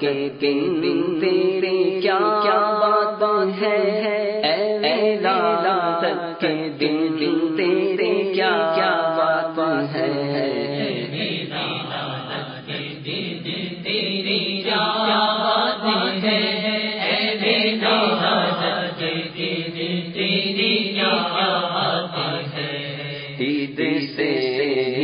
کے دن تیرے کیا کیا بات ہے اے کے دن تیرے کیا کیا بات ہے عید سے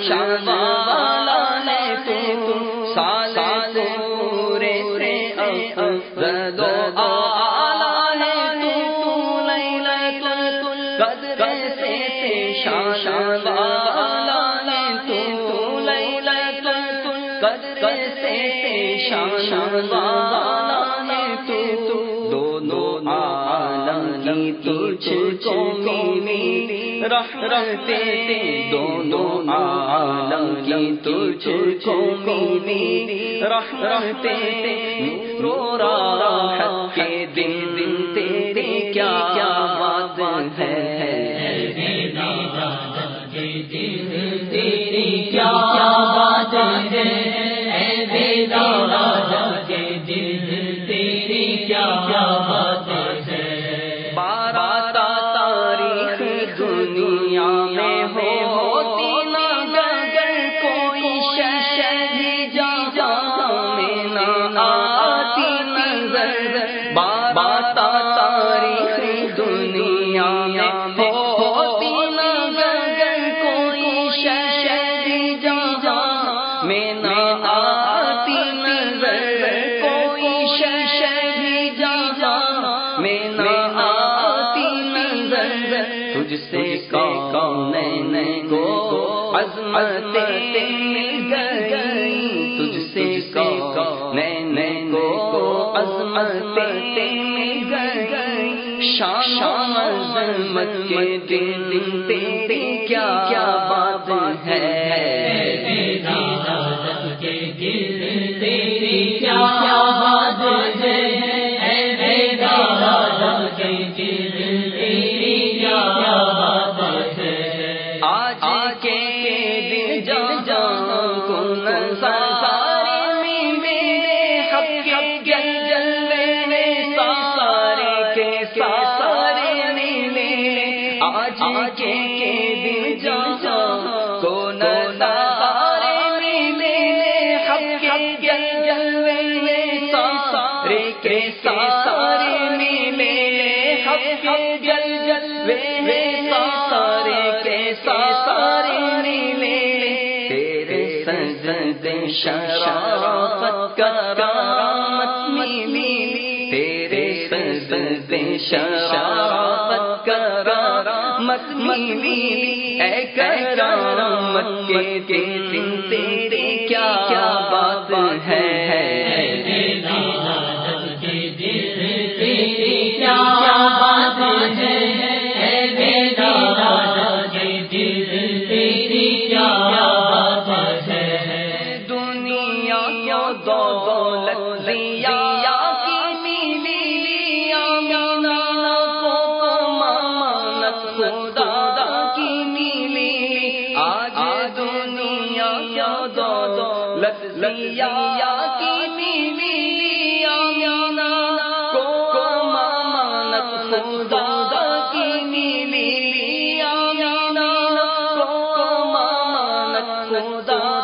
شان شان والا ہے تو سال پورے سے تو سے شان شان والا ہے تو سے شان والا کی تجھ کو ملی رحمتے دونوں عالم کی تجھ کو ملی رحمتے نور و راحت کے دن دن تیرے کیا کیا بات ہے تیری کیا بات ہے؟ عظمتیں مل گئی تجھ سے نین کو عظمتیں مل گئی شان عظمت کے دن دن کیا کیا آج کے جان کو سارے میرے حق کے جلوے سارے کے سارے میرے حق کے جل جلوے سارے کے سارے نیلے تیرے سجد شرافت کرامت ملی تیرے سجد شرافت کرامت ملی اے کرامت کے دن تیرے کیا کیا بات ہے؟ تیری کیا کیا دولت کی ملی کو مامانت خدا کی ملی آمینا کو مامانت خدا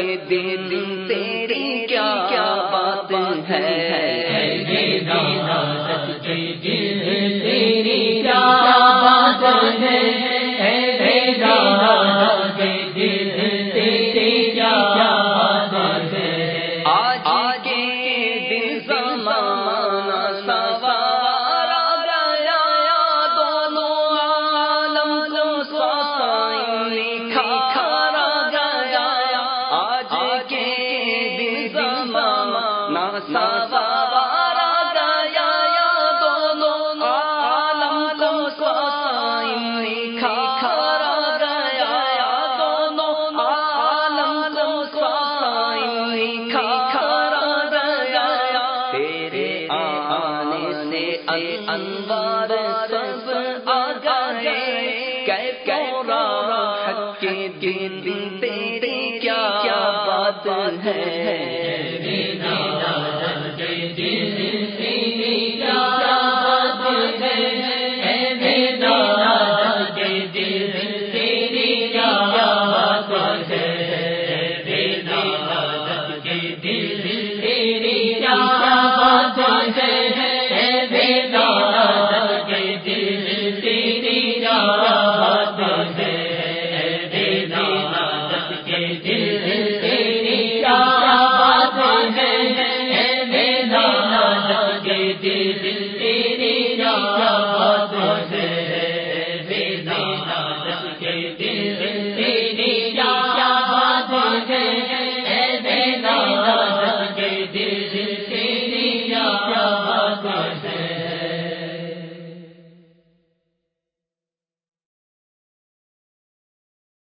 دن انوار سب آگا ہے کہ تیری کیا بات ہے۔